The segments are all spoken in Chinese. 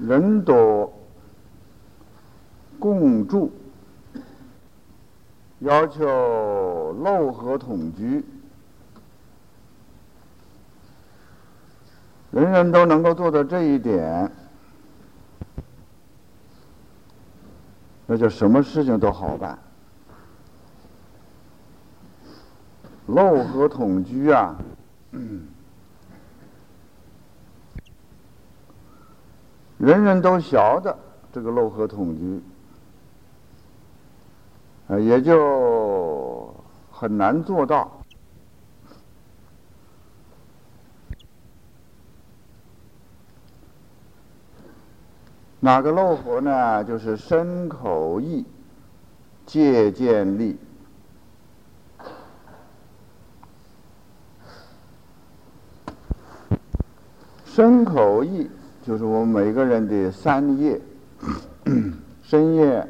人多共住，要求漏合统居，人人都能够做到这一点，那就什么事情都好办。漏合统居啊。人人都晓得这个漏合同居，呃，也就很难做到。哪个漏合呢？就是身口意借鉴力，身口意。就是我们每个人的三业：身业、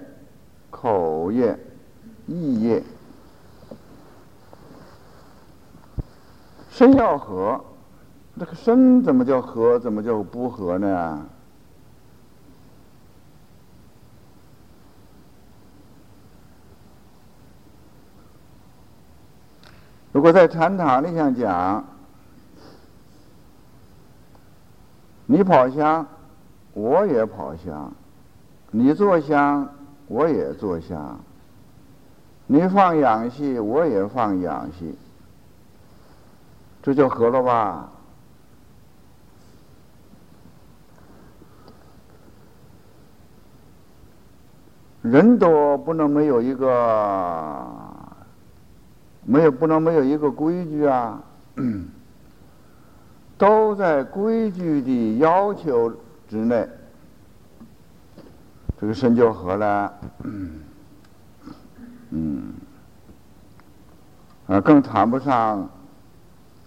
口业、意业。身要和，这个身怎么叫和？怎么叫不和呢？如果在禅堂里想讲。你跑香，我也跑香；你做香，我也做香；你放氧气，我也放氧气。这就合了吧？人多不能没有一个，没有不能没有一个规矩啊。都在规矩的要求之内，这个身就合了。嗯，啊，更谈不上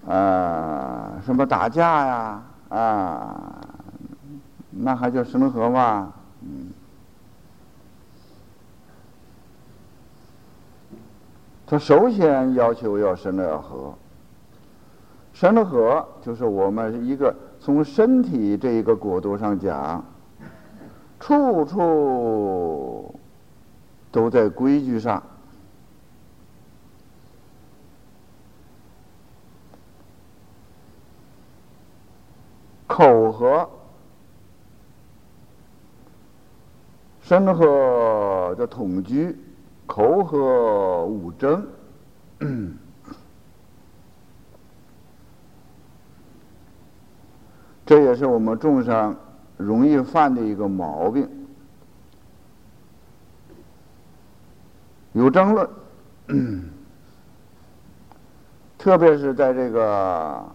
啊什么打架呀啊，那还叫生和吗？嗯，他首先要求要生要和。生和就是我们一个从身体这一个角度上讲，处处都在规矩上。口和身和叫同居，口和五争。这也是我们众生容易犯的一个毛病，有争论，特别是在这个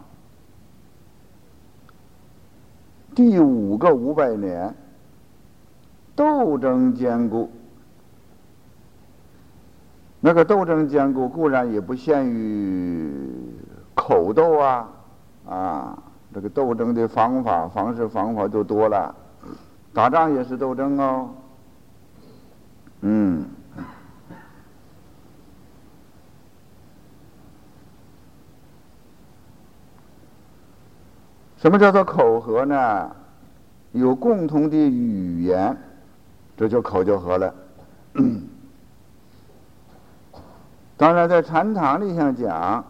第五个五百年，斗争坚固。那个斗争坚固固然也不限于口斗啊，啊。这个斗争的方法、方式、方法就多了，打仗也是斗争哦。嗯，什么叫做口和呢？有共同的语言，这就口就和了。当然，在禅堂里想讲，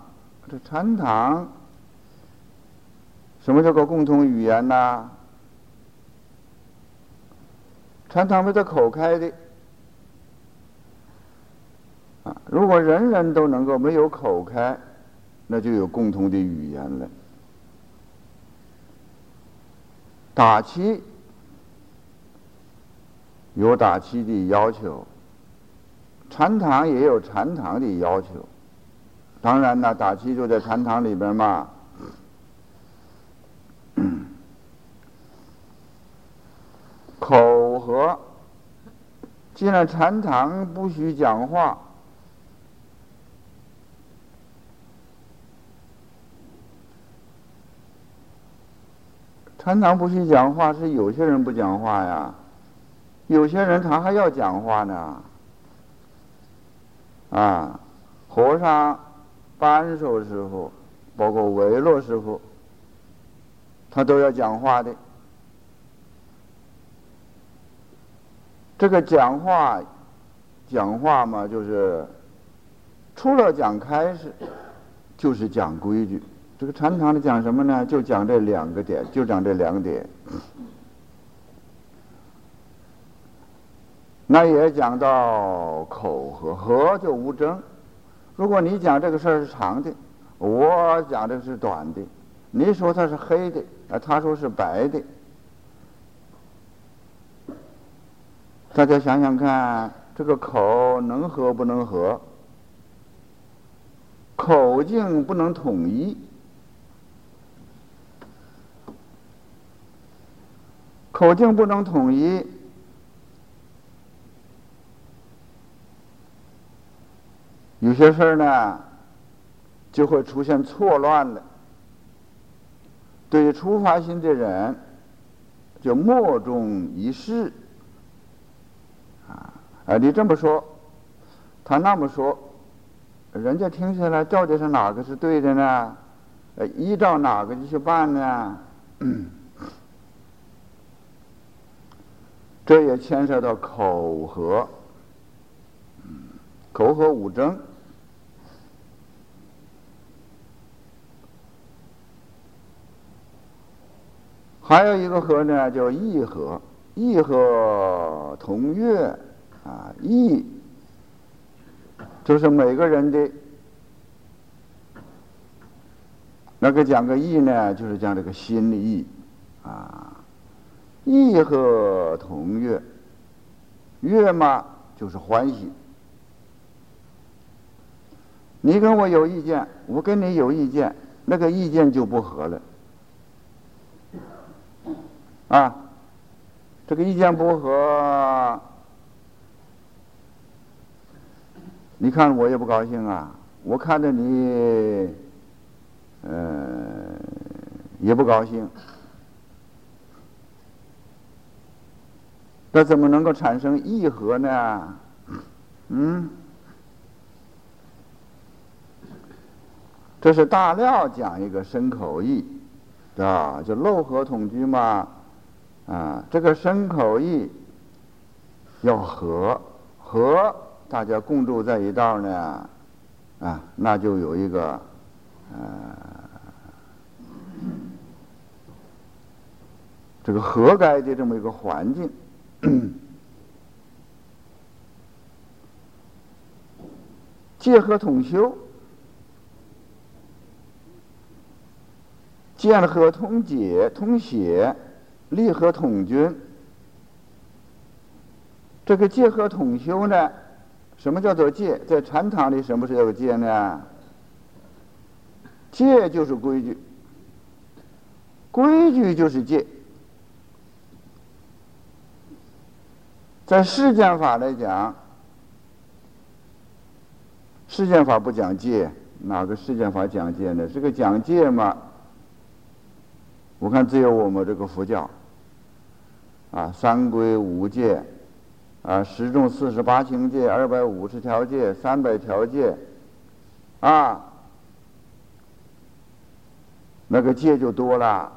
这禅堂。什么叫做共同语言呢？禅堂没得口开的啊！如果人人都能够没有口开，那就有共同的语言了。打气有打气的要求，禅堂也有禅堂的要求。当然呢，打气就在禅堂里边嘛。口和，既然禅堂不许讲话，禅堂不许讲话，是有些人不讲话呀，有些人他还要讲话呢。啊，和尚、扳手师傅，包括维洛师傅，他都要讲话的。这个讲话，讲话嘛，就是除了讲开始，就是讲规矩。这个禅堂里讲什么呢？就讲这两个点，就讲这两点。那也讲到口和和就无争。如果你讲这个事儿是长的，我讲的是短的，你说它是黑的，啊，他说是白的，大家想想看，这个口能合不能合？口径不能统一，口径不能统一。有些事儿呢，就会出现错乱了。对于出发心的人，就莫衷一是。啊，啊，你这么说，他那么说，人家听起来到底是哪个是对的呢？呃，依照哪个去办呢？这也牵涉到口和，口和五争。还有一个和呢，叫意和，意和同悦，啊，意就是每个人的那个讲个意呢，就是讲这个心的意，啊，意和同悦，悦嘛就是欢喜。你跟我有意见，我跟你有意见，那个意见就不合了。啊，这个意见不合，你看我也不高兴啊。我看着你，呃，也不高兴。那怎么能够产生议和呢？嗯，这是大料讲一个深口意，啊，就漏合统居嘛。啊，这个身口意要和和大家共住在一道呢，啊，那就有一个呃这个和该的这么一个环境，结合同修，见合同解同写。利和统军，这个戒和统修呢？什么叫做戒？在禅堂里，什么是叫做戒呢？戒就是规矩，规矩就是戒。在世间法来讲，世间法不讲戒，哪个世间法讲戒呢？这个讲戒嘛，我看只有我们这个佛教。啊，三规五戒，啊，十种四十八情戒，二百五十条戒，三百条戒，啊，那个戒就多了，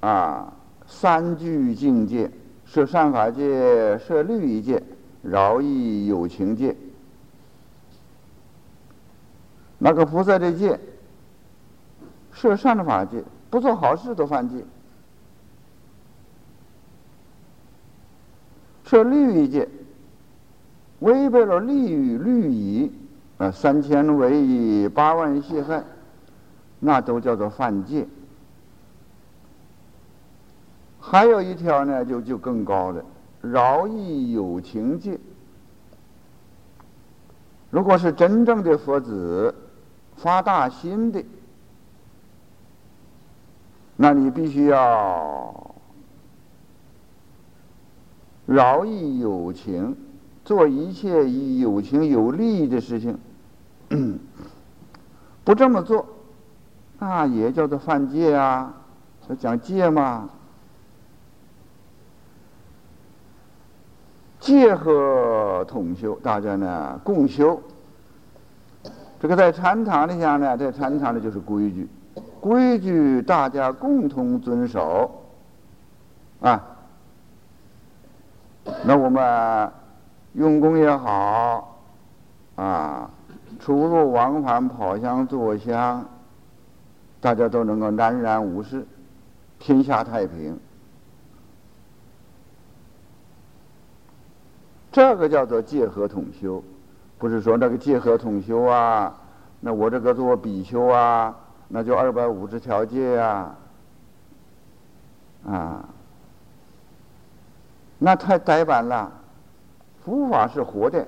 啊，三聚境界，设善法界，设律仪戒，饶益有情戒，那个菩萨的戒，设善法界，不做好事都犯戒。设律戒，违背了律与律仪，啊，三千为仪，八万谢害，那都叫做犯戒。还有一条呢，就就更高了，饶益有情戒。如果是真正的佛子，发大心的，那你必须要。饶益有情，做一切以有情有利益的事情，不这么做，那也叫做犯戒啊！说讲戒嘛，戒和同修，大家呢共修。这个在禅堂里讲呢，在禅堂里就是规矩，规矩大家共同遵守，啊。那我们用功也好，啊，出入往返、跑香坐香，大家都能够安然无事，天下太平。这个叫做戒和统修，不是说那个戒和统修啊，那我这个做比丘啊，那就二百五十条戒呀，啊，那太呆板了。佛法是活的，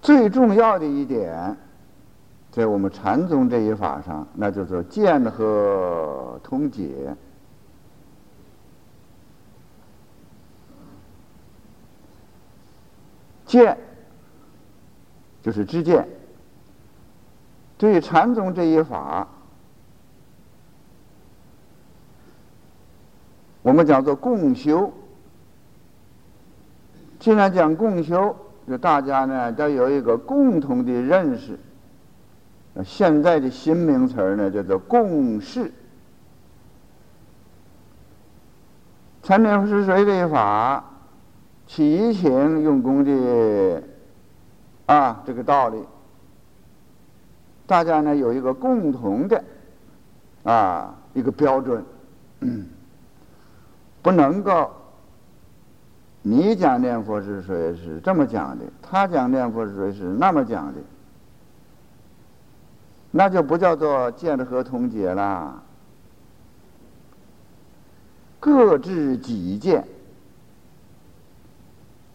最重要的一点。在我们禅宗这一法上，那就是见和通解。见就是知见。对禅宗这一法，我们讲做共修。既然讲共修，就大家呢都有一个共同的认识。现在的新名词呢，叫做共识。禅宗是谁的法？起请用功的啊，这个道理，大家呢有一个共同的啊一个标准，不能够你讲念佛是谁是这么讲的，他讲念佛是谁是那么讲的。那就不叫做见了和同解了，各执己见，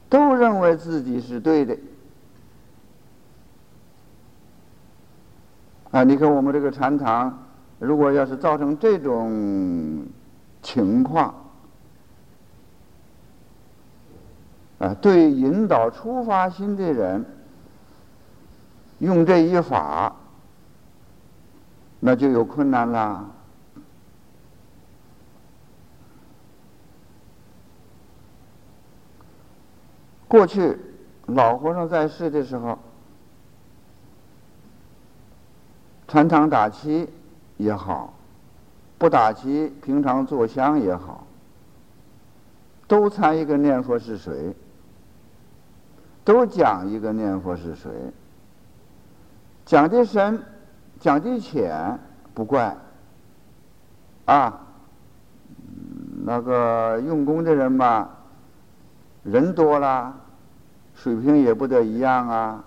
都认为自己是对的。啊，你看我们这个禅堂，如果要是造成这种情况，啊，对引导出发心的人，用这一法。那就有困难啦。过去老和尚在世的时候，参堂打七也好，不打七，平常坐香也好，都参一个念佛是谁，都讲一个念佛是谁，讲的深。讲的浅不怪，啊，那个用功的人嘛，人多了，水平也不得一样啊。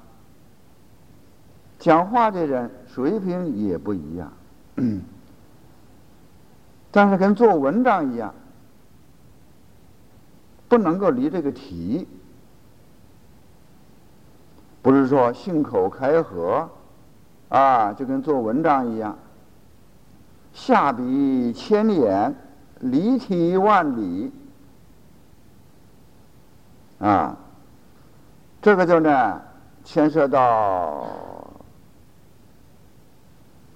讲话的人水平也不一样，但是跟做文章一样，不能够离这个题，不是说信口开河。啊，就跟做文章一样，下笔千言，离题万里。啊，这个就呢，牵涉到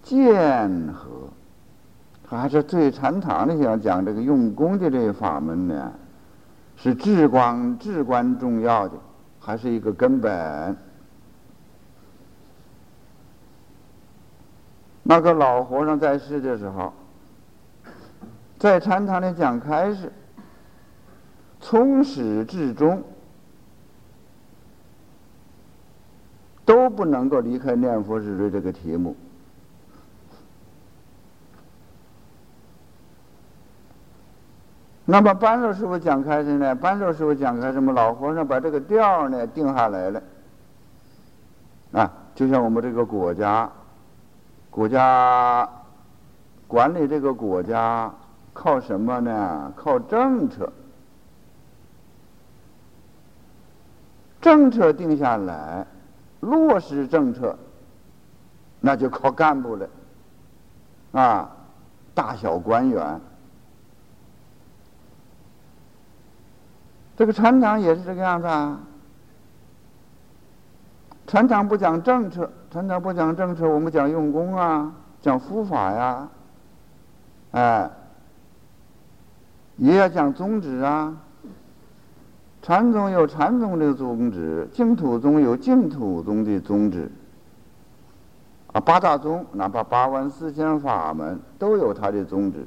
剑和，还是最禅堂的想讲这个用功的这个法门呢，是至关至关重要的，还是一个根本。那个老和尚在世的时候，在禅堂里讲开示，从始至终都不能够离开念佛是谁这个题目。那么般若师傅讲开示呢？般若师傅讲开什么？老和尚把这个调呢定下来了。啊，就像我们这个国家。国家管理这个国家靠什么呢？靠政策。政策定下来，落实政策，那就靠干部了。啊，大小官员，这个船长也是这个样子啊。禅堂不讲政策，禅堂不讲政策，我们讲用功啊，讲佛法呀，哎，也要讲宗旨啊。禅宗有禅宗的宗旨，净土宗有净土宗的宗旨。啊，八大宗，哪怕八万四千法门，都有它的宗旨。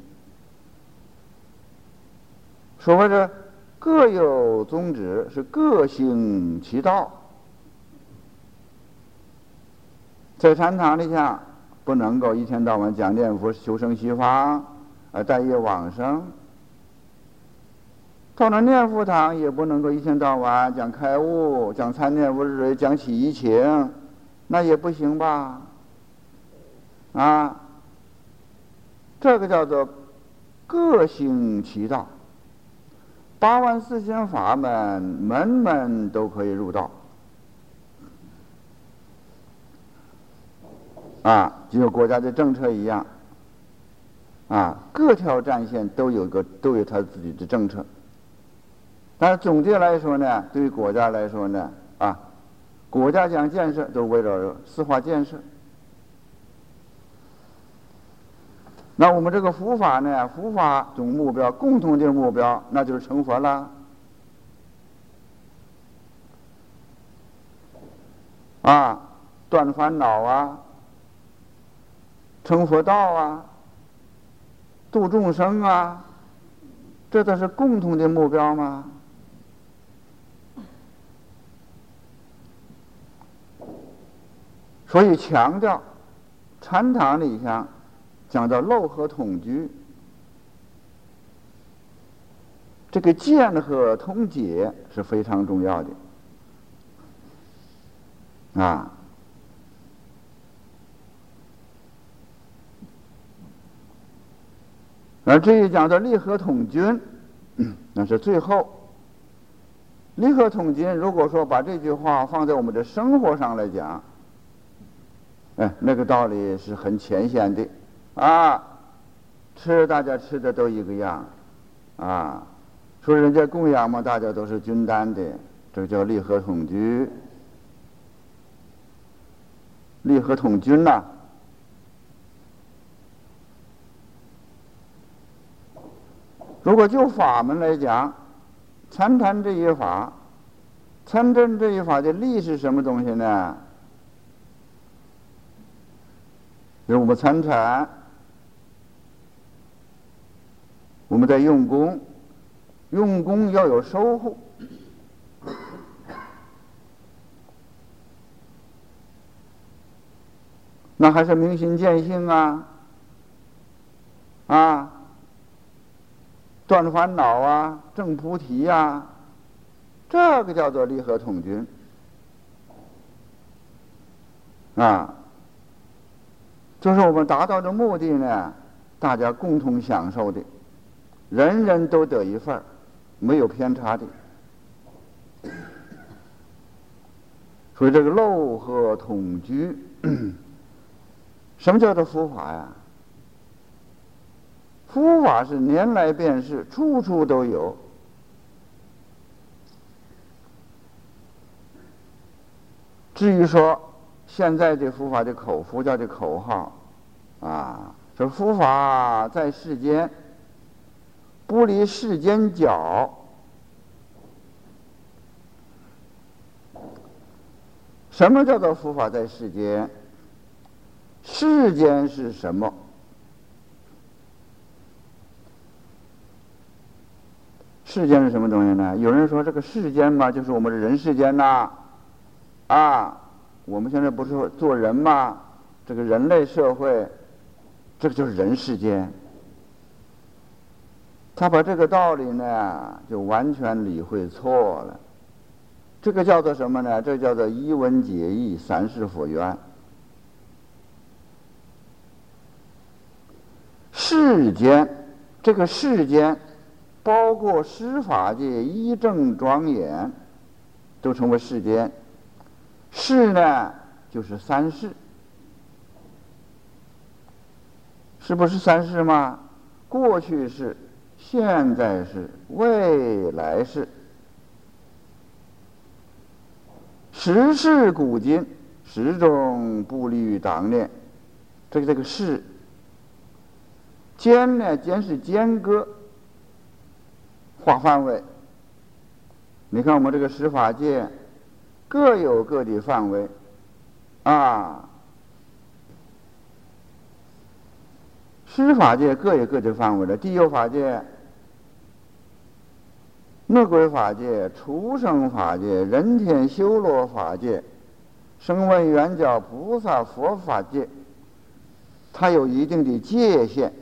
所谓的各有宗旨，是各行其道。在禅堂里下，不能够一天到晚讲念佛、求生西方，啊，待业往生。到了念佛堂，也不能够一天到晚讲开悟、讲参念佛水、讲起疑情，那也不行吧？啊，这个叫做各行其道。八万四千法门，门门都可以入道。啊，就像国家的政策一样，啊，各条战线都有个都有他自己的政策。但是总的来说呢，对于国家来说呢，啊，国家讲建设都围绕着四化建设。那我们这个佛法呢？佛法总目标、共同的目标，那就是成佛了。啊，断烦恼啊，成佛道啊，度众生啊，这都是共同的目标吗？所以强调禅堂里向。讲到漏和统居，这个见和通解是非常重要的啊。而至于讲到利和统军，那是最后。利和统军，如果说把这句话放在我们的生活上来讲，哎，那个道理是很浅显的。啊，吃大家吃的都一个样，啊，说人家供养嘛，大家都是均担的，这叫利和统居，利和统均呐。如果就法门来讲，参禅这一法，参禅这一法的利是什么东西呢？就是我们参禅。我们在用功，用功要有收获，那还是明心见性啊，啊，断烦恼啊，正菩提呀，这个叫做利和统军啊，就是我们达到的目的呢，大家共同享受的。人人都得一份，没有偏差的。所以这个漏和统居，什么叫做佛法呀？佛法是年来便是，处处都有。至于说现在的佛法的口，佛教的口号，啊，说佛法在世间。不离世间角。什么叫做佛法在世间？世间是什么？世间是什么东西呢？有人说这个世间嘛，就是我们的人世间呐，啊，我们现在不是做人嘛？这个人类社会，这个就是人世间。他把这个道理呢，就完全理会错了。这个叫做什么呢？这叫做一文解义，三世佛缘。世间，这个世间，包括司法界、医政庄严，都称为世间。世呢，就是三世，是不是三世吗？过去是。现在是，未来是，时事古今，始终不离于当年。这个这个世，间呢，间是间隔，划范围。你看我们这个司法界，各有各的范围，啊，十法界各有各的范围的，地有法界、恶鬼法界、畜生法界、人天修罗法界、声闻缘觉菩萨佛法界，它有一定的界限。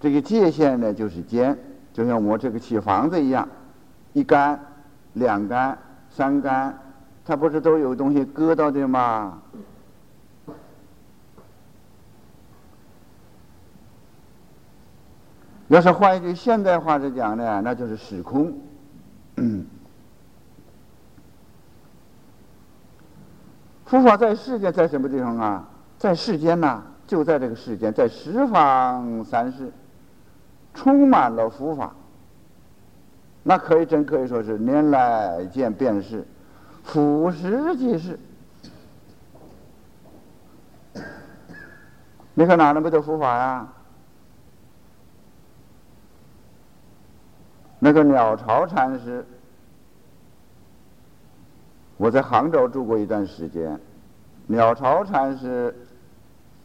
这个界限呢，就是间，就像我这个起房子一样，一杆、两杆、三杆，它不是都有东西搁到的吗？要是换一句现代话来讲呢，那就是时空。嗯佛法在世间，在什么地方啊？在世间呐，就在这个世间，在十方三世，充满了佛法。那可以真可以说是年来见便是，俯拾即是。你看哪能不得佛法呀？那个鸟巢禅师，我在杭州住过一段时间。鸟巢禅师，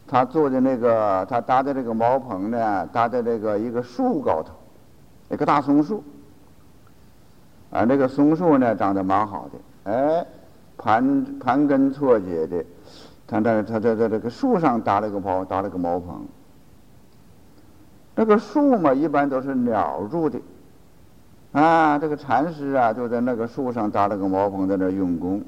他做的那个，他搭的这个茅棚呢，搭在这个一个树高头，一个大松树。啊，那个松树呢，长得蛮好的，哎，盘盘根错节的。他在他在在这个树上搭了个茅，搭了个茅棚。那个树嘛，一般都是鸟住的。啊，这个禅师啊，就在那个树上搭了个茅棚，在那用功。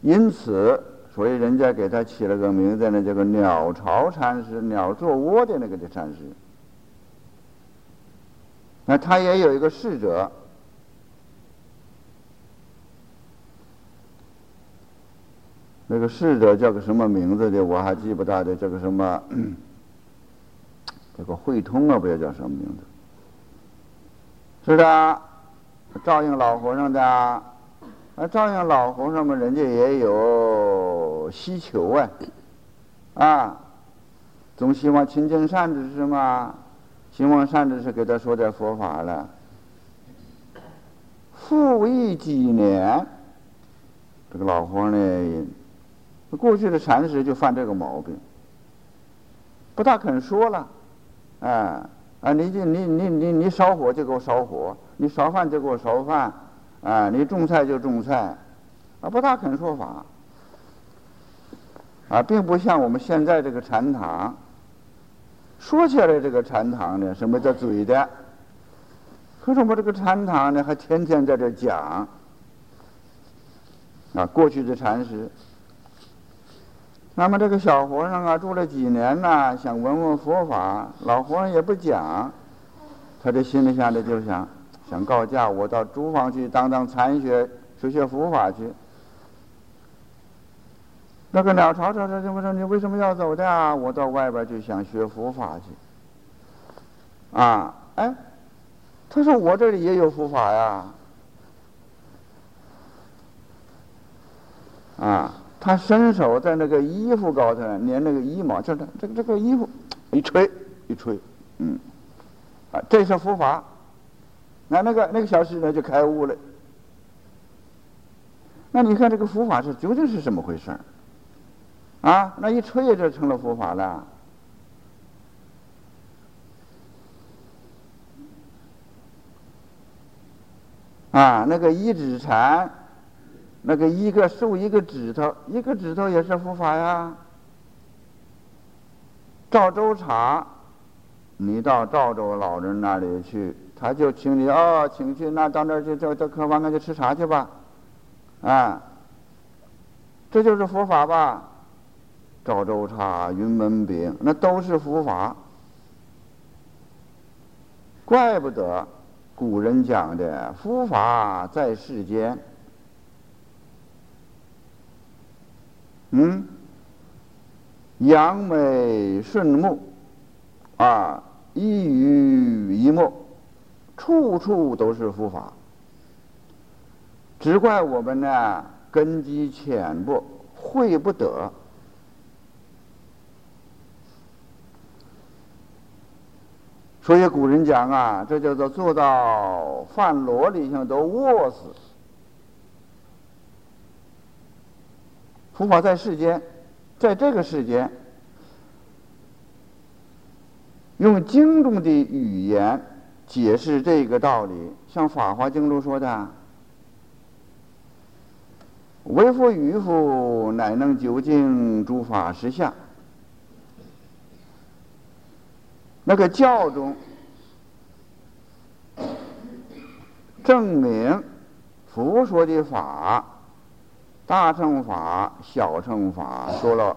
因此，所以人家给他起了个名字呢，叫个鸟巢禅师，鸟做窝的那个的禅师。那他也有一个侍者，那个侍者叫个什么名字的，我还记不大的，叫个什么，这个慧通啊，不知道叫什么名字。是的，照应老和尚的，啊，照应老和尚们，人家也有需求啊，啊，总希望亲近善知识嘛，希望善知识给他说点佛法了。复议几年，这个老和尚呢，过去的禅师就犯这个毛病，不大肯说了，哎。啊，啊你就你你你你烧火就给我烧火，你烧饭就给我烧饭，啊，你种菜就种菜，啊，不大肯说法，啊，并不像我们现在这个禅堂，说起来这个禅堂呢，什么叫嘴的？可是我们这个禅堂呢，还天天在这讲，啊，过去的禅师。那么这个小和尚啊，住了几年呢，想闻闻佛法，老和尚也不讲，他这心里想的就想，想告假，我到诸房去当当禅学，学学佛法去。那个鸟巢说：“说怎么说？你为什么要走的啊？我到外边就想学佛法去。”啊，哎，他说我这里也有佛法呀，啊。他伸手在那个衣服高头粘那个衣毛，就是这个这个衣服一吹一吹，嗯，啊，这是佛法。那那个那个小师呢就开悟了。那你看这个佛法是究竟是什么回事啊，那一吹就成了佛法了。啊，那个一指禅。那个一个竖一个指头，一个指头也是佛法呀。赵州茶，你到赵州老人那里去，他就请你哦，请去那到那儿去，到到客房那去吃茶去吧，啊，这就是佛法吧？赵州茶、云门饼，那都是佛法。怪不得古人讲的佛法在世间。嗯，扬眉顺目，啊，一语一默，处处都是佛法。只怪我们呢根基浅薄，会不得。所以古人讲啊，这叫做做到饭箩里向都饿死。佛法在世间，在这个世间，用经中的语言解释这个道理，像《法华经》中说的：“为夫渔夫，乃能究竟诸法实相。”那个教中证明佛说的法，大乘法、小乘法说了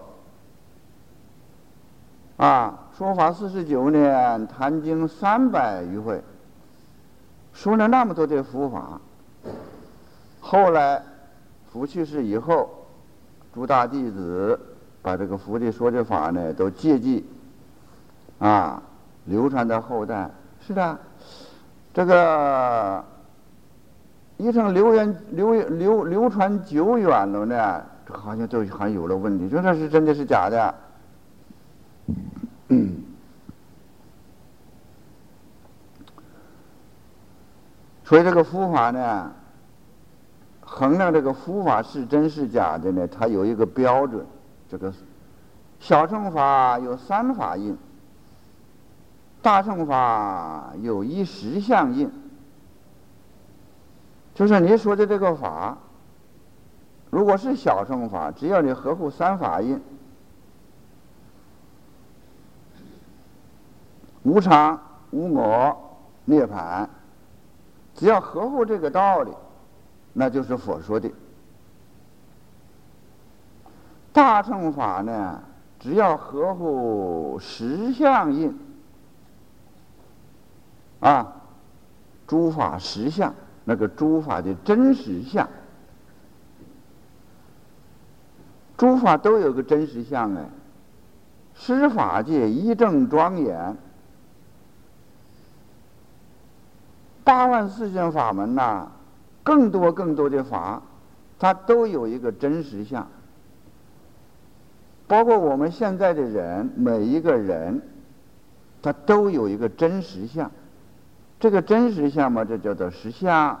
啊。说法四十九年，谈经三百余回，说了那么多的佛法。后来佛去世以后，诸大弟子把这个佛的说的法呢，都借记啊，流传到后代。是的，这个一生流远流流流传久远了呢，这好像就还有了问题，就这是真的是假的。所以这个佛法呢，衡量这个佛法是真是假的呢，它有一个标准。这个小乘法有三法印，大乘法有一实相印。就是你说的这个法，如果是小乘法，只要你合乎三法印。无常、无我、涅槃，只要合乎这个道理，那就是佛说的。大乘法呢，只要合乎实相印，啊，诸法实相，那个诸法的真实相，诸法都有个真实相哎，施法界一正庄严。八万四千法门呐，更多更多的法，它都有一个真实相。包括我们现在的人，每一个人，他都有一个真实相。这个真实相嘛，这叫做实相。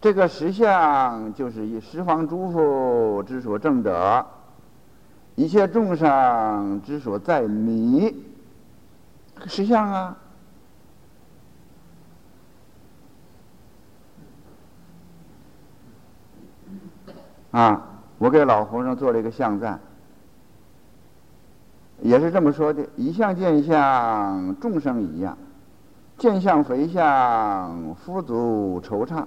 这个实相就是以十方诸佛之所证者，一切众生之所在迷，实相啊。啊，我给老和尚做了一个像赞，也是这么说的：一相见相，众生一样；见相非相，富足惆怅；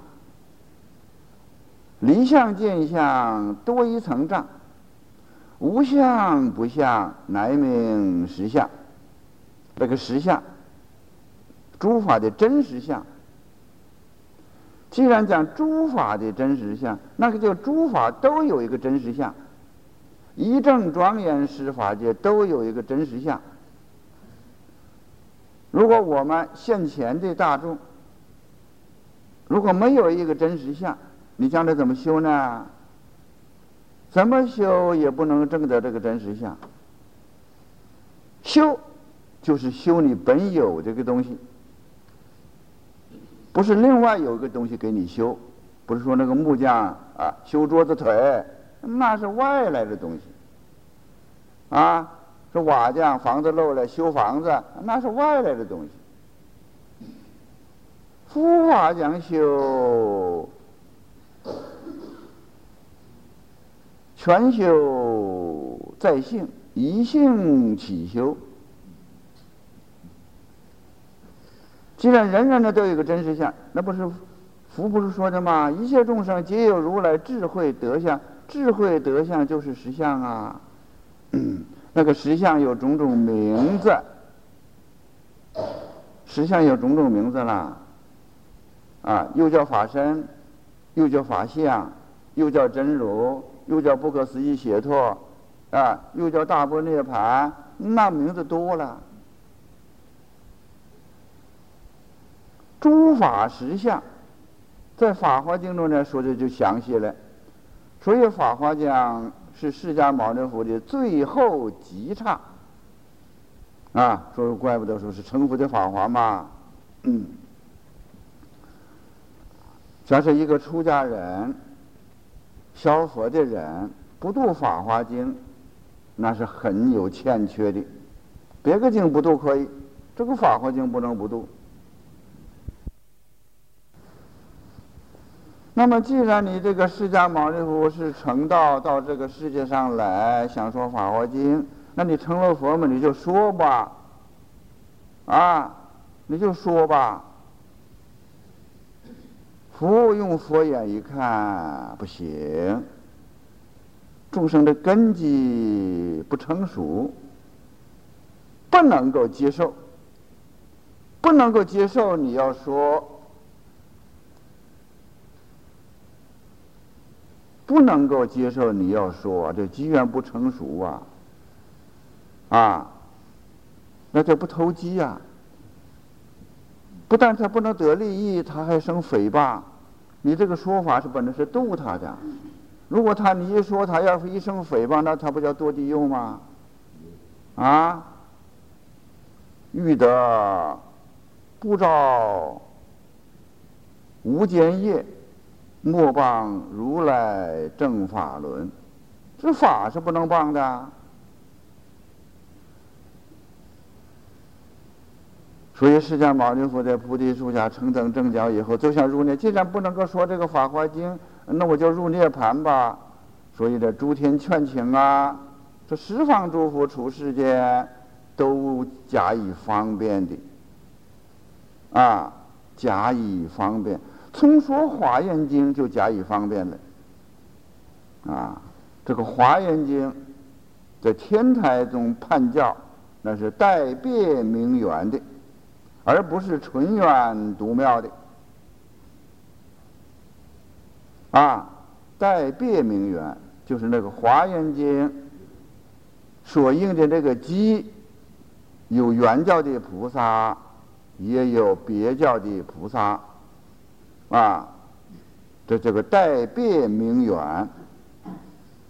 离相见相，多一层障；无相不相，乃名实相。这个实相，诸法的真实相。既然讲诸法的真实相，那个就诸法都有一个真实相，一正庄严十法界都有一个真实相。如果我们现前的大众，如果没有一个真实相，你将来怎么修呢？怎么修也不能证得这个真实相。修，就是修你本有这个东西。不是另外有一个东西给你修，不是说那个木匠啊修桌子腿，那是外来的东西。啊，说瓦匠房子漏了修房子，那是外来的东西。夫瓦匠修，全修在性，一性起修。既然人人呢都有一个真实相，那不是福不是说的吗？一切众生皆有如来智慧德相，智慧德相就是实相啊。那个实相有种种名字，实相有种种名字啦。啊，又叫法身，又叫法相，又叫真如，又叫不可思议解脱，啊，又叫大波涅盘，那名字多了。诸法实相，在《法华经》中呢说的就详细了。所以《法华讲》是释迦牟尼佛的最后极刹。啊，说怪不得说是成佛的法华嘛。嗯，假设一个出家人、消佛的人不读《法华经》，那是很有欠缺的，别个经不读可以，这个《法华经》不能不读。那么，既然你这个释迦牟尼佛是成道到这个世界上来，想说《法华经》，那你成了佛嘛，你就说吧，啊，你就说吧。佛用佛眼一看，不行，众生的根基不成熟，不能够接受，不能够接受。你要说。不能够接受，你要说啊这机缘不成熟啊，啊，那就不投机呀。不但他不能得利益，他还生诽谤。你这个说法是本来是度他的，如果他你一说他要是一生诽谤，那他不叫堕地狱吗？啊，欲得不着无间业。莫谤如来正法轮，这法是不能谤的。所以释迦牟尼佛在菩提树下成等正觉以后，就想入涅。既然不能够说这个《法华经》，那我就入涅盘吧。所以这诸天劝请啊，这十方诸佛出世间都加以方便的，啊，加以方便。从说《华严经》就加以方便了，啊，这个《华严经》在天台中判教，那是带别名缘的，而不是纯元独妙的，啊，带别名缘就是那个《华严经》所应的这个机，有原教的菩萨，也有别教的菩萨。啊，这这个代变名缘，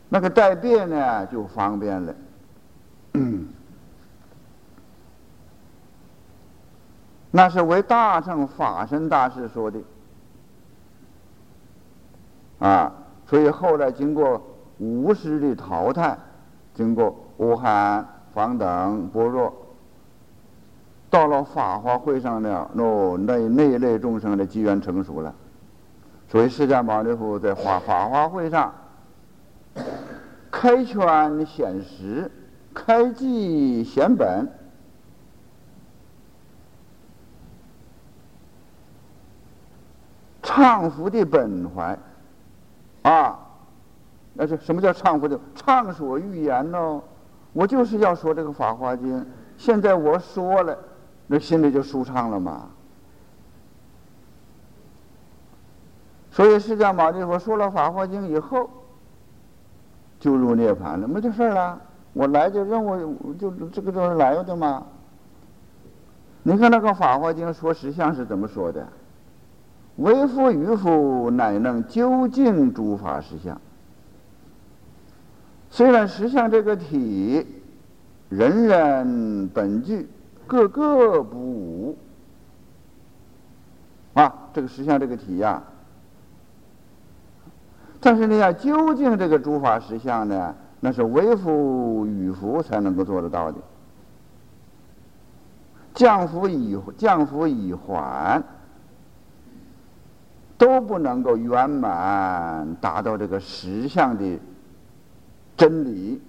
那个代变呢就方便了。那是为大乘法身大师说的，啊，所以后来经过无师的淘汰，经过阿含、方等、般若。到了法华会上呢，那那那一类众生的机缘成熟了，所以释迦牟尼佛在法法华会上开权显实，开机显本，唱佛的本怀啊，那是什么叫唱佛的？畅所欲言呢？我就是要说这个《法华经》，现在我说了。那心里就舒畅了嘛。所以释迦牟尼佛说了《法华经》以后，就入涅盘了，没这事儿了。我来就任务，就这个就是来的嘛。你看那个《法华经》说实相是怎么说的？为夫于夫，乃能究竟诸法实相。虽然实相这个体，人人本具。个个不无啊，这个实相这个体呀。但是你要究竟这个诸法实相呢，那是为福与福才能够做得到的。降福以降福以缓，都不能够圆满达到这个实相的真理。《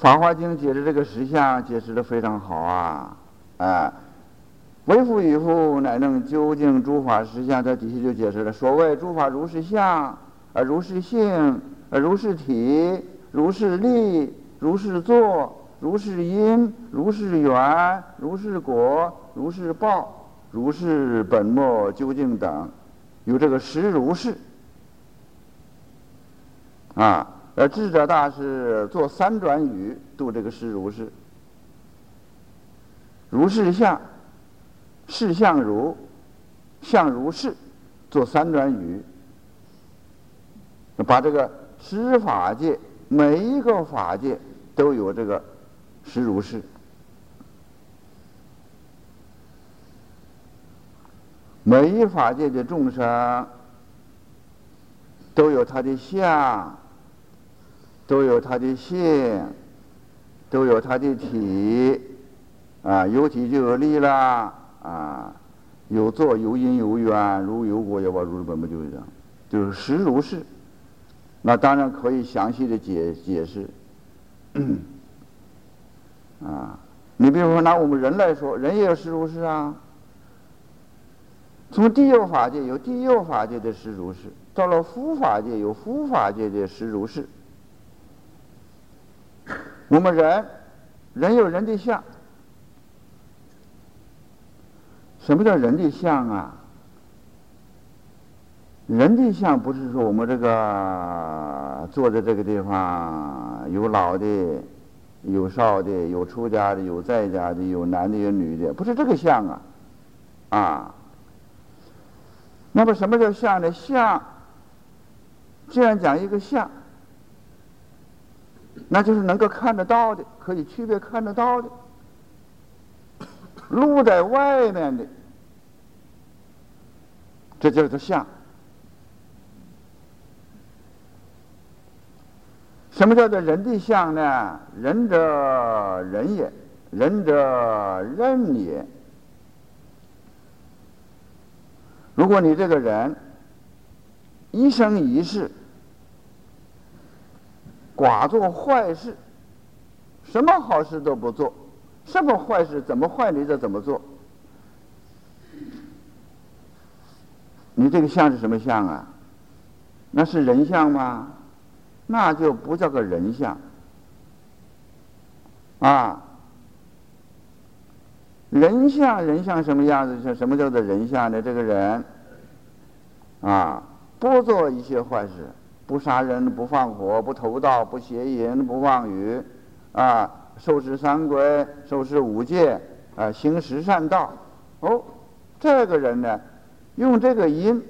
法华经》解释这个实相，解释的非常好啊！啊，为夫与夫，乃能究竟诸法实相。这底下就解释了：所谓诸法如是相，而如是性，而如是体，如是力，如是作，如是因，如是缘，如是果，如是报，如是本末究竟等，有这个实如是啊。而智者大师做三转语度这个事如是，如是相，是相如，相如是，做三转语，把这个十法界每一个法界都有这个实如是，每一法界的众生都有他的相。都有他的性，都有它的体，啊，有体就有力啦，啊，有作有因有缘，如有果也报，如是本不就是这样，就是实如是。那当然可以详细的解解释，啊，你比如说拿我们人来说，人也有实如是啊。从第六法界有第六法界的实如是，到了夫法界有夫法界的实如是。我们人，人有人的相。什么叫人的相啊？人的相不是说我们这个坐在这个地方有老的，有少的，有出家的，有在家的，有男的有女的，不是这个相啊，啊。那么什么叫相呢？相，既然讲一个相，那就是能够看得到的，可以区别看得到的，露在外面的，这叫做相。什么叫做人的相呢？人者人也，人者任也。如果你这个人一生一世寡做坏事，什么好事都不做，什么坏事怎么坏你就怎么做，你这个相是什么相啊？那是人相吗？那就不叫个人相啊。人像人像什么样子？是什么叫做人像呢？这个人，啊，不做一些坏事，不杀人，不放火，不偷盗，不邪淫，不妄语，啊，受持三规，受持五戒，啊，行十善道。哦，这个人呢，用这个因，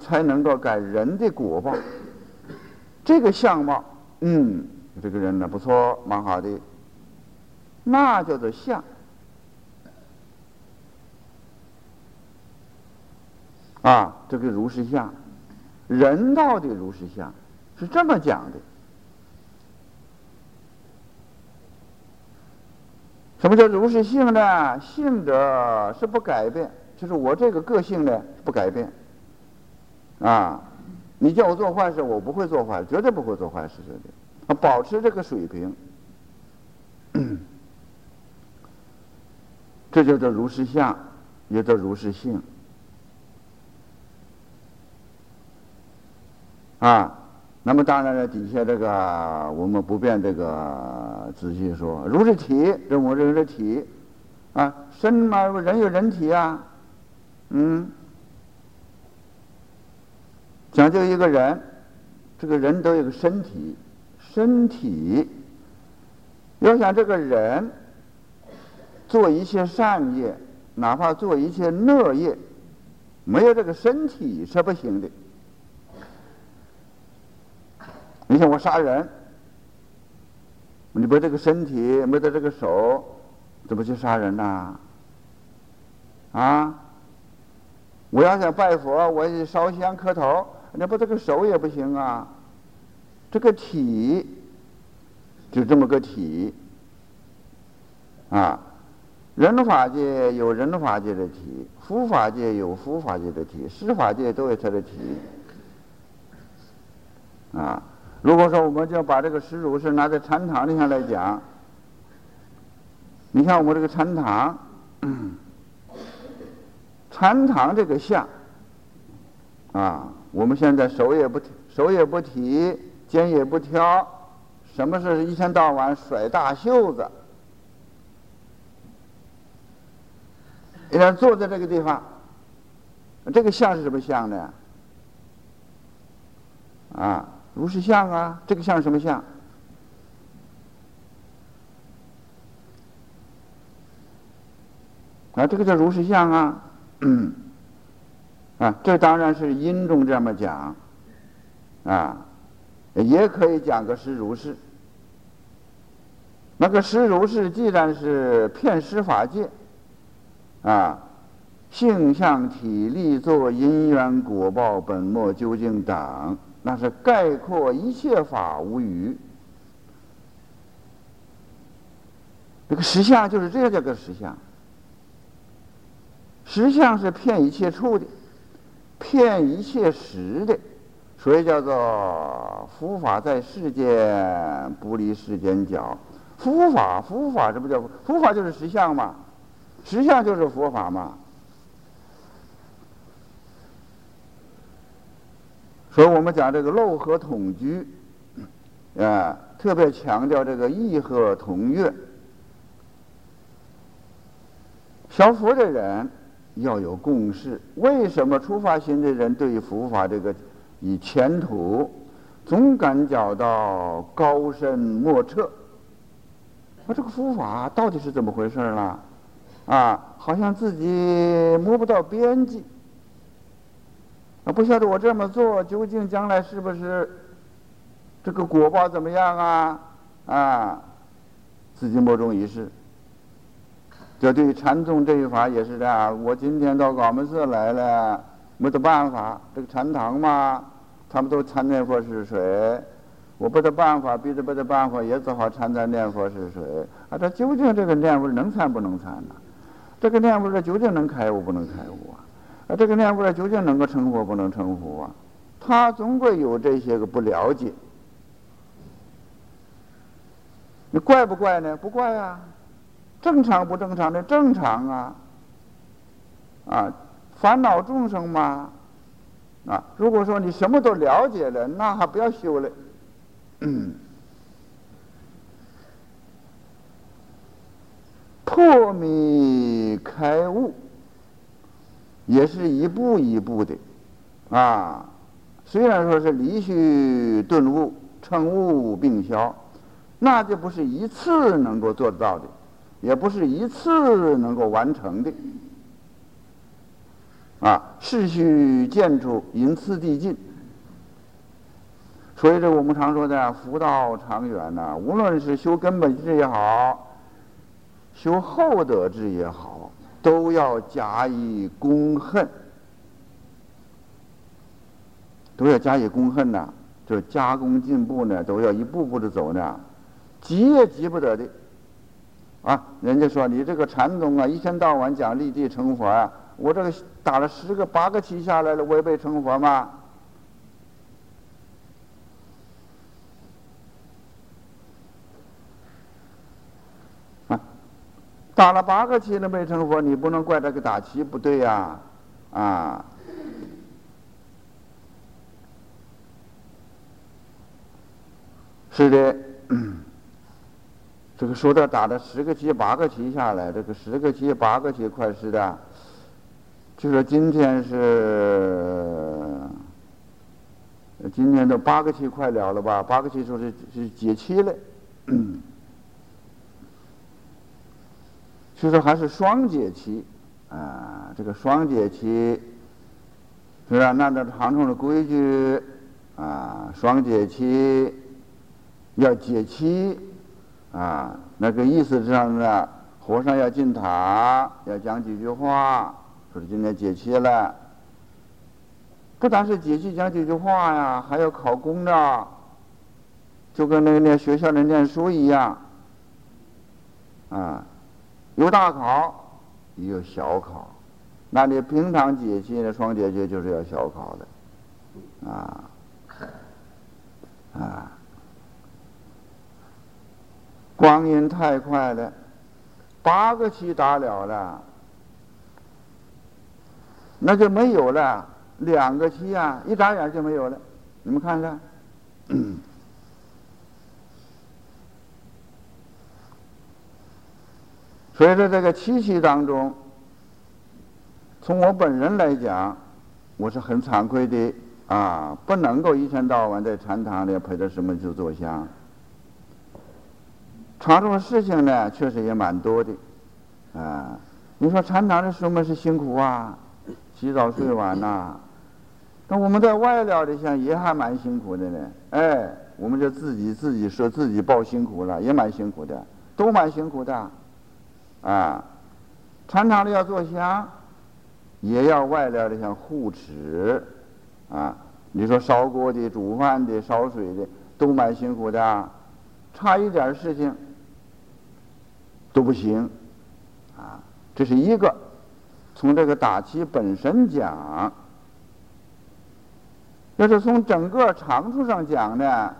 才能够改人的果报。这个相貌，嗯，这个人呢不错，蛮好的，那叫做相。啊，这个如是相，人道的如是相，是这么讲的。什么叫如是性呢？性者是不改变，就是我这个个性呢不改变。啊，你叫我做坏事，我不会做坏，绝对不会做坏事的，保持这个水平。这就叫如是相，也叫如是性。啊，那么当然了，底下这个我们不便这个仔细说。如是体，这我这是体，啊，身嘛，人有人体啊，嗯，讲究一个人，这个人都有个身体，身体，要想这个人做一些善业，哪怕做一些恶业，没有这个身体是不行的。你想我杀人，你没这个身体，没得这个手，怎么去杀人呢？啊！我要想拜佛，我烧香磕头，你不这个手也不行啊。这个体就这么个体啊。人法界有人法界的体，佛法界有佛法界的体，施法界都有它的体啊。如果说我们就把这个实如是拿在禅堂里上来讲，你看我们这个禅堂，禅堂这个相，啊，我们现在手也不提手也不提，肩也不挑，什么是一天到晚甩大袖子？你看坐在这个地方，这个相是什么相呢？啊？如是相啊，这个像什么相？啊，这个叫如是相啊，啊，这当然是因中这么讲，啊，也可以讲个是如是。那个实如是，既然是骗施法界，啊，性相体力作因缘果报本末究竟等。那是概括一切法无余，这个实相就是这个叫个实相。实相是骗一切处的，骗一切实的，所以叫做佛法在世间不离世间教。佛法，佛法，这不叫佛法就是实相嘛？实相就是佛法嘛？所以我们讲这个漏和统居，啊，特别强调这个异和同悦。学佛的人。要有共识。为什么出发心的人对于佛法这个以前途，总感觉到高深莫测？我这个佛法到底是怎么回事呢？啊，好像自己摸不到边际。啊，不晓得我这么做究竟将来是不是这个果报怎么样啊？啊，自己莫衷一是。这对禅宗这一法也是这样。我今天到高门寺来了，没得办法。这个禅堂嘛，他们都参念佛是水，我不得办法，逼着不得办法，也只好参禅念佛是水。啊，这究竟这个念佛能参不能参呢？这个念佛这究竟能开悟不能开悟啊？啊，这个念佛这究竟能够成佛不能成佛啊？他总归有这些个不了解。你怪不怪呢？不怪啊。正常不正常的正常啊，啊，烦恼众生嘛，啊，如果说你什么都了解了，那还不要修了嗯。破迷开悟，也是一步一步的，啊，虽然说是离虚顿悟、成悟并消，那就不是一次能够做得到的。也不是一次能够完成的，啊，世序建筑，因次递进。所以这我们常说的福道长远呐，无论是修根本智也好，修厚德智也好，都要加以公恨，都要加以公恨呐，这加工进步呢，都要一步步的走呢，急也急不得的。啊，人家说你这个禅宗啊，一天到晚讲立地成佛啊，我这个打了十个八个旗下来了，违背成佛吗？打了八个七了没成佛，你不能怪这个打七不对呀，啊，是的。这个说到打了十个棋八个棋下来，这个十个棋八个棋快是的，就说今天是今天的八个棋快了了吧？八个棋说是是解期了，就说还是双解期啊。这个双解期是吧？按照长虫的规矩啊，双解期要解期。啊，那个意思上呢，和尚要进塔，要讲几句话，说是今天解气了。不但是解气讲几句话呀，还要考公的，就跟那个那学校里念书一样。啊，有大考，也有小考。那你平常解析呢，双解气就是要小考的，啊，啊。光阴太快了，八个期打了了，那就没有了。两个期啊，一眨眼就没有了。你们看看，所以说这个七期当中，从我本人来讲，我是很惭愧的啊，不能够一天到晚在禅堂里陪着师们去做香。常种事情呢，确实也蛮多的，啊，你说禅堂的师们是辛苦啊，洗澡睡晚呐，那我们在外了的像也还蛮辛苦的呢，哎，我们就自己自己说自己报辛苦了，也蛮辛苦的，都蛮辛苦的，啊，禅堂里要做香，也要外边的像护持，啊，你说烧锅的、煮饭的、烧水的，都蛮辛苦的，差一点事情。都不行，啊，这是一个。从这个打七本身讲，要是从整个长处上讲呢，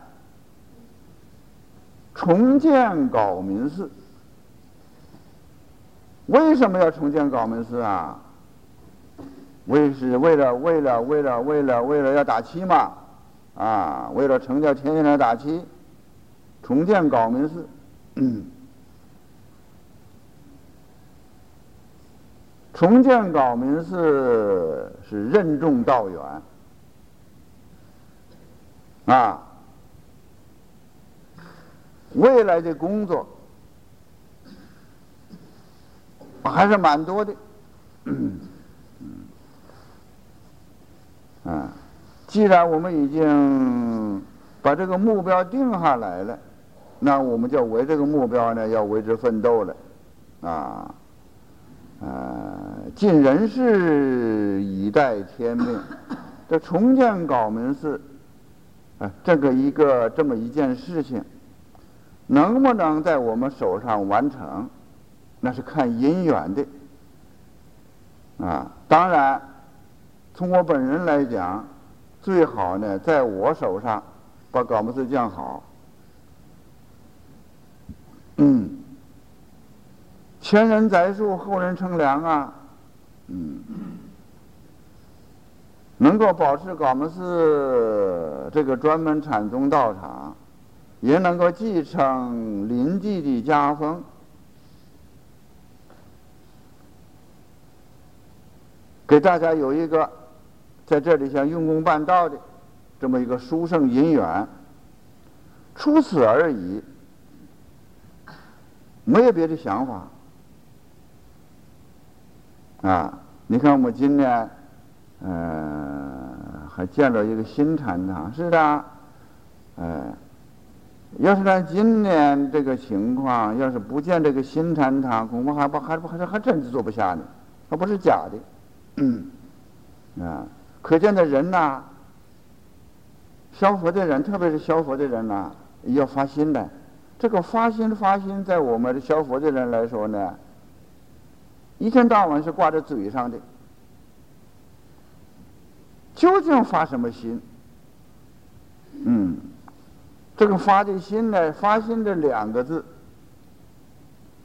重建高明寺。为什么要重建高明寺啊？为是为了为了为了为了为了要打七嘛，啊，为了成就天下的打七，重建高明寺。重建高明寺是任重道远啊，未来的工作还是蛮多的。嗯啊，既然我们已经把这个目标定下来了，那我们就为这个目标呢要为之奋斗了，啊。呃，尽人事以待天命。这重建高明寺，啊，这个一个这么一件事情，能不能在我们手上完成，那是看姻缘的。啊，当然，从我本人来讲，最好呢，在我手上把高木寺建好。嗯。前人栽树，后人乘凉啊，嗯，能够保持高木寺这个专门禅宗道场，也能够继承临济的家风，给大家有一个在这里想用功办道的这么一个殊胜因缘，除此而已，没有别的想法。啊，你看我们今年，呃，还建了一个新禅堂，是的，呃，要是按今年这个情况，要是不建这个新禅堂，恐怕还不还不还还真是坐不下呢，它不是假的，嗯啊，可见的人呐，消佛的人，特别是消佛的人呐，要发心的，这个发心发心，在我们的消佛的人来说呢。一天到晚是挂在嘴上的，究竟发什么心？嗯，这个发的心呢，发心这两个字，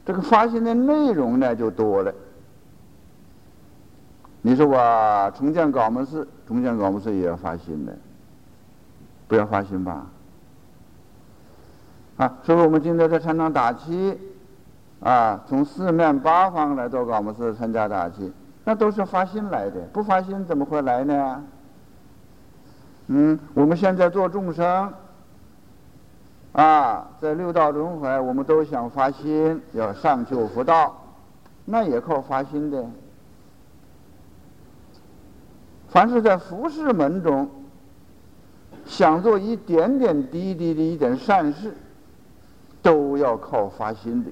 这个发心的内容呢就多了。你说我重建高门寺，重建高门寺也要发心的，不要发心吧？啊，所以我们今天在参堂打气。啊，从四面八方来到高木寺参加大祭，那都是发心来的，不发心怎么会来呢？嗯，我们现在做众生，啊，在六道轮回，我们都想发心要上求福道，那也靠发心的。凡是在服侍门中，想做一点点滴滴的一点善事，都要靠发心的。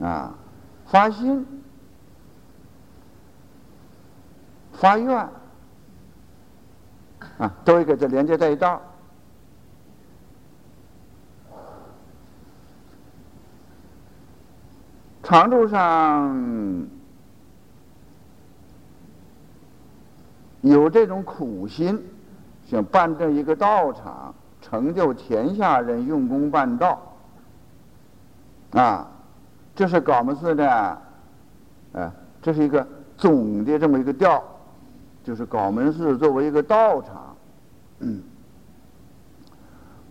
啊，发心、发愿啊，都一个这连接在一道。长度上有这种苦心，想办这一个道场，成就天下人用功办道。啊，这是高门寺的，呃，这是一个总的这么一个调，就是高门寺作为一个道场，嗯，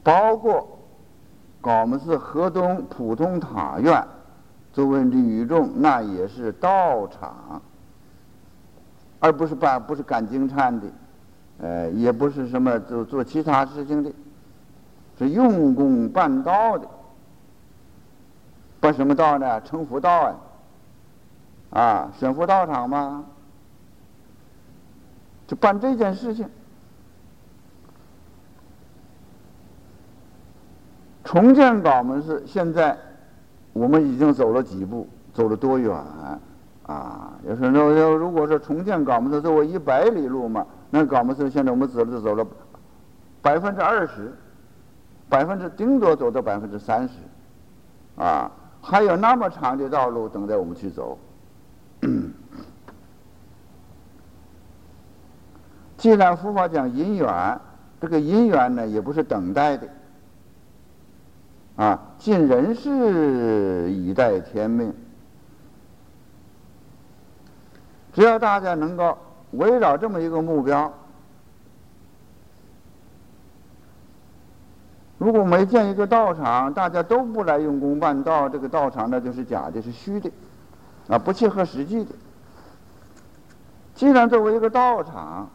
包括高门寺河东普通塔院作为女众，那也是道场，而不是办不是干经禅的，呃，也不是什么做做其他事情的，是用功办道的。办什么道呢？成佛道啊！啊，选佛道场吗？就办这件事情。重建高门寺，现在我们已经走了几步，走了多远？啊要是说要如果说重建高门寺，走一百里路嘛，那高门寺现在我们走了走了百分之二十，百分之顶多走到百分之三十。啊，还有那么长的道路等待我们去走。既然佛法讲因缘，这个因缘呢也不是等待的，啊，尽人事以待天命。只要大家能够围绕这么一个目标，如果没建一个道场，大家都不来用功办道，这个道场那就是假的，是虚的，啊，不切合实际的。既然作为一个道场，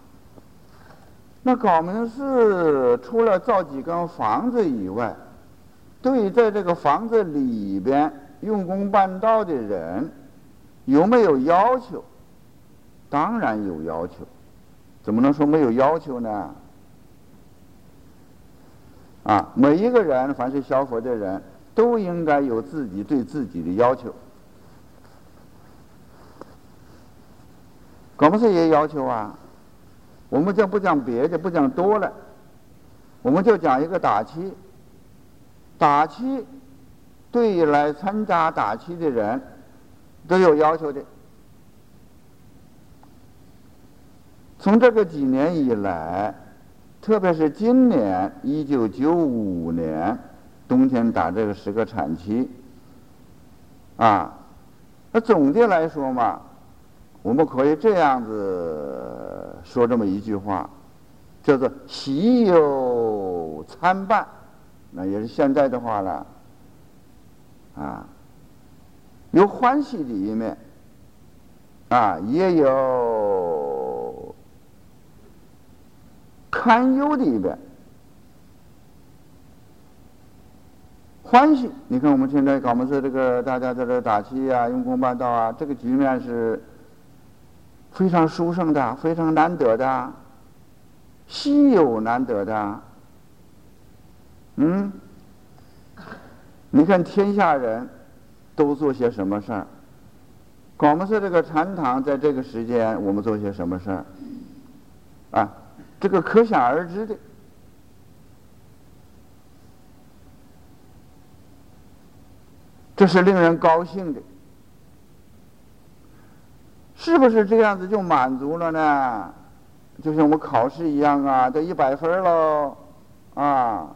那高明寺除了造几间房子以外，对在这个房子里边用功办道的人，有没有要求？当然有要求，怎么能说没有要求呢？啊，每一个人，凡是消佛的人，都应该有自己对自己的要求。搞不是也要求啊？我们就不讲别的，不讲多了，我们就讲一个打气。打气，对于来参加打气的人，都有要求的。从这个几年以来，特别是今年一九九五年冬天打这个十个产期，啊，那总的来说嘛，我们可以这样子说这么一句话，叫做“喜有参半”，那也是现在的话了，啊，有欢喜的一面，啊，也有。堪忧的一边，欢喜。你看，我们现在搞么是这个，大家在这打气啊，用功办道啊，这个局面是非常殊胜的，非常难得的，稀有难得的。嗯，你看天下人都做些什么事儿？搞么是这个禅堂在这个时间，我们做些什么事儿？啊？这个可想而知的，这是令人高兴的，是不是这样子就满足了呢？就像我考试一样啊，得一百分喽，啊，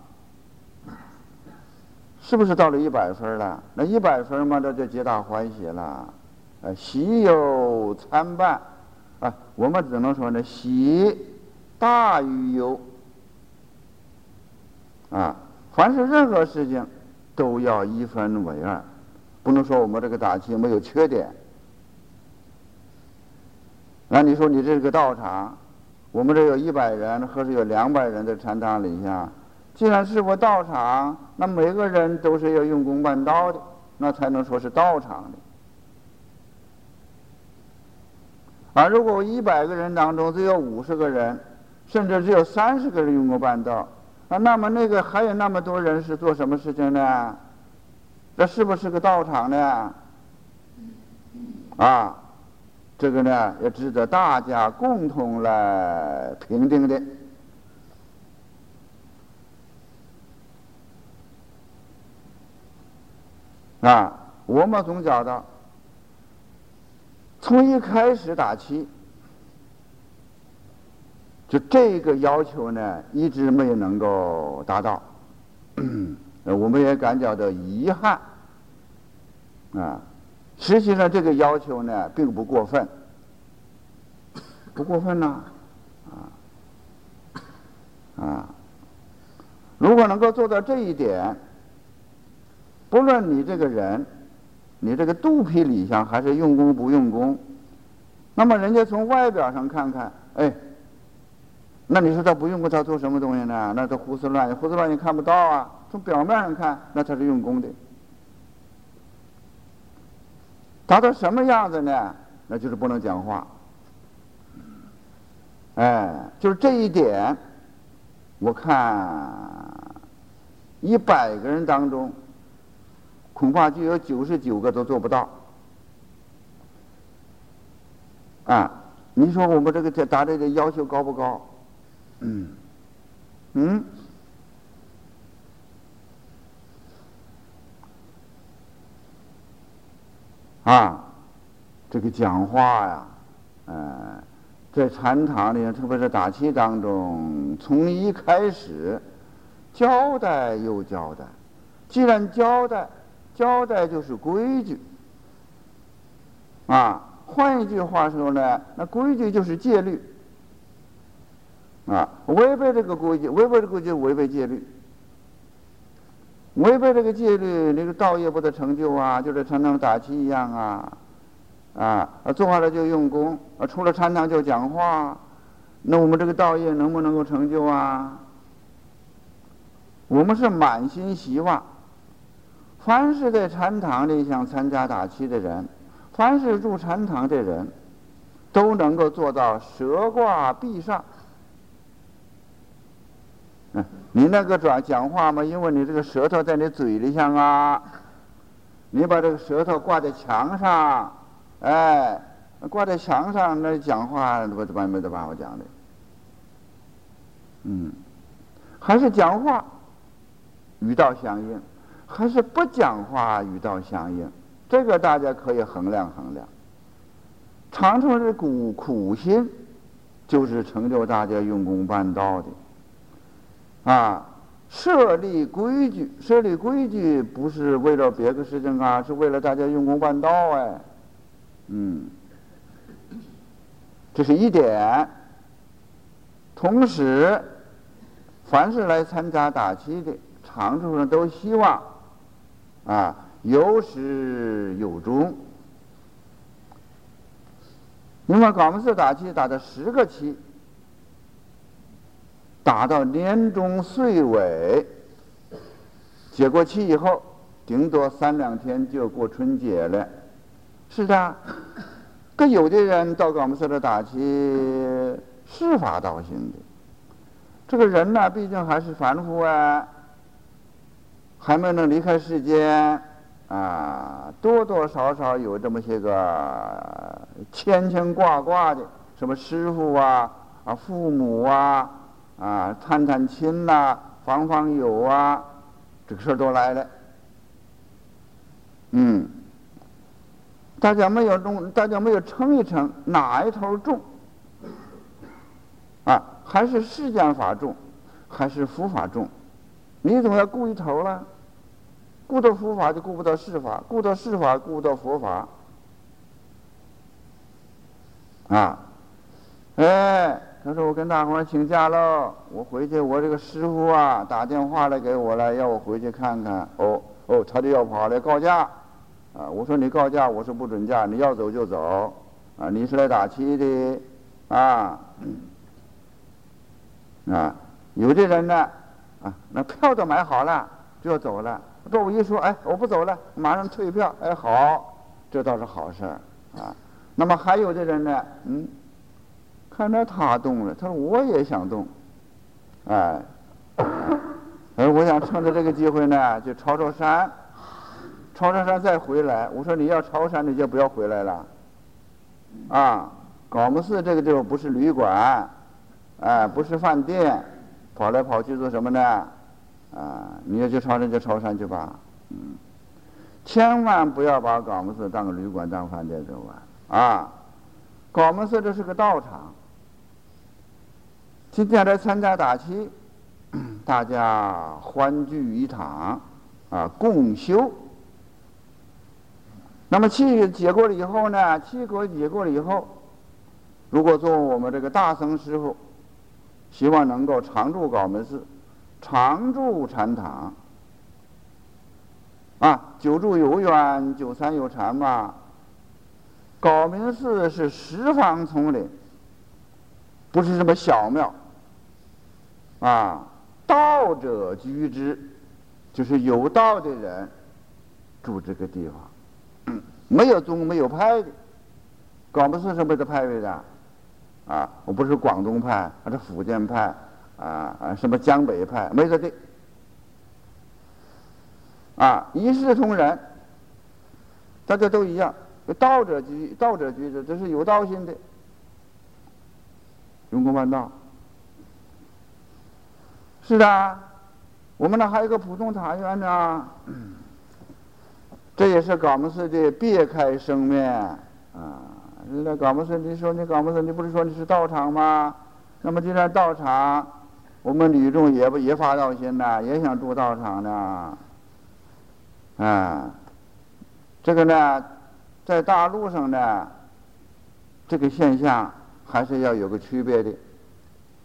是不是到了一百分了？那一百分嘛，这就皆大欢喜了，呃，喜有参半，啊，我们只能说呢，喜。大于忧啊！凡是任何事情，都要一分为二，不能说我们这个打气没有缺点。那你说你这个道场，我们这有一百人，或者有两百人在禅堂里下，既然是我道场，那每个人都是要用功办道的，那才能说是道场的。而如果一百个人当中只有五十个人，甚至只有三十个人用过半道，啊，那么那个还有那么多人是做什么事情呢？这是不是个道场呢？啊，这个呢也值得大家共同来评定的。啊，我们总讲到，从一开始打起。就这个要求呢，一直没有能够达到，我们也感觉到遗憾啊。实际上，这个要求呢，并不过分，不过分呐，啊啊！如果能够做到这一点，不论你这个人，你这个肚皮里向还是用功不用功，那么人家从外表上看看，哎。那你说他不用功，他做什么东西呢？那他胡思乱想，胡思乱想看不到啊。从表面上看，那他是用功的。达到什么样子呢？那就是不能讲话。哎，就是这一点，我看一百个人当中，恐怕就有九十九个都做不到。啊，你说我们这个这达这个要求高不高？嗯，嗯，啊，这个讲话呀，嗯，在禅堂里，特别是打气当中，从一开始交代又交代。既然交代，交代就是规矩啊。换一句话说呢，那规矩就是戒律啊。违背这个规矩，违背这个规矩，违背戒律。违背这个戒律，那个道业不得成就啊，就是禅堂打气一样啊，啊，做完了就用功，啊，出了禅堂就讲话，那我们这个道业能不能够成就啊？我们是满心希望，凡是在禅堂里想参加打气的人，凡是入禅堂的人，都能够做到舌挂壁上。你那个转讲话嘛，因为你这个舌头在你嘴里上啊，你把这个舌头挂在墙上，哎，挂在墙上那讲话，我怎么没得办法讲的？嗯，还是讲话，语道相应，还是不讲话语道相应？这个大家可以衡量衡量。长处的苦苦心，就是成就大家用功办道的。啊，设立规矩，设立规矩不是为了别的事情啊，是为了大家用功办道哎，嗯，这是一点。同时，凡是来参加打气的，长处人都希望啊有始有终。你们搞么事打气打的十个气。打到年终岁尾，解过气以后，顶多三两天就过春节了。是的，可有的人到我们这里打气，是法道心的。这个人呢，毕竟还是凡夫啊，还没能离开世间啊，多多少少有这么些个牵牵挂挂的，什么师傅啊，啊父母啊。啊，探探亲呐，访访友啊，这个事儿都来了。嗯，大家没有重，大家没有称一称哪一头重？啊，还是世间法重，还是佛法重？你总要顾一头了，顾到佛法就顾不到世法，顾到世法顾不到佛法。啊，哎。他说：“我跟大伙请假喽，我回去，我这个师傅啊打电话来给我了，要我回去看看。哦哦，他就要跑来告假，啊，我说你告假，我说不准假，你要走就走，啊，你是来打气的，啊，啊，有的人呢，啊，那票都买好了就要走了，这我一说，哎，我不走了，马上退票，哎，好，这倒是好事，啊，那么还有的人呢，嗯。”看着他动了，他说我也想动，哎，哎，我想趁着这个机会呢，就抄抄山，抄抄山再回来。我说你要抄山，你就不要回来了，啊，高木寺这个地方不是旅馆，哎，不是饭店，跑来跑去做什么呢？啊，你要去抄山就抄山去吧，嗯，千万不要把高木寺当个旅馆当饭店走啊，啊，高木寺这是个道场。今天来参加打气，大家欢聚一堂，啊，共修。那么气解过了以后呢？气过结过了以后，如果做我们这个大僧师傅，希望能够常住高门寺，常住禅堂，啊，久住有缘，久参有禅嘛。高明寺是十方丛林，不是什么小庙。啊，道者居之，就是有道的人住这个地方，没有宗没有派的，广不是什么的派位的，啊，我不是广东派，还是福建派，啊，什么江北派，没得的，啊，一视同仁，大家都一样，道者居，道者居之，这是有道心的，用功万道。是的，我们那还有个普通塔院呢。这也是高门寺的别开生面啊。那高门寺，你说你高门寺，你不是说你是道场吗？那么既然道场，我们女众也不也发道心呐，也想住道场呢。啊，这个呢，在大陆上呢，这个现象还是要有个区别的。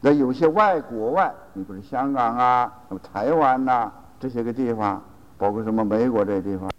在有些外国外，你不是香港啊、台湾呐这些个地方，包括什么美国这些地方。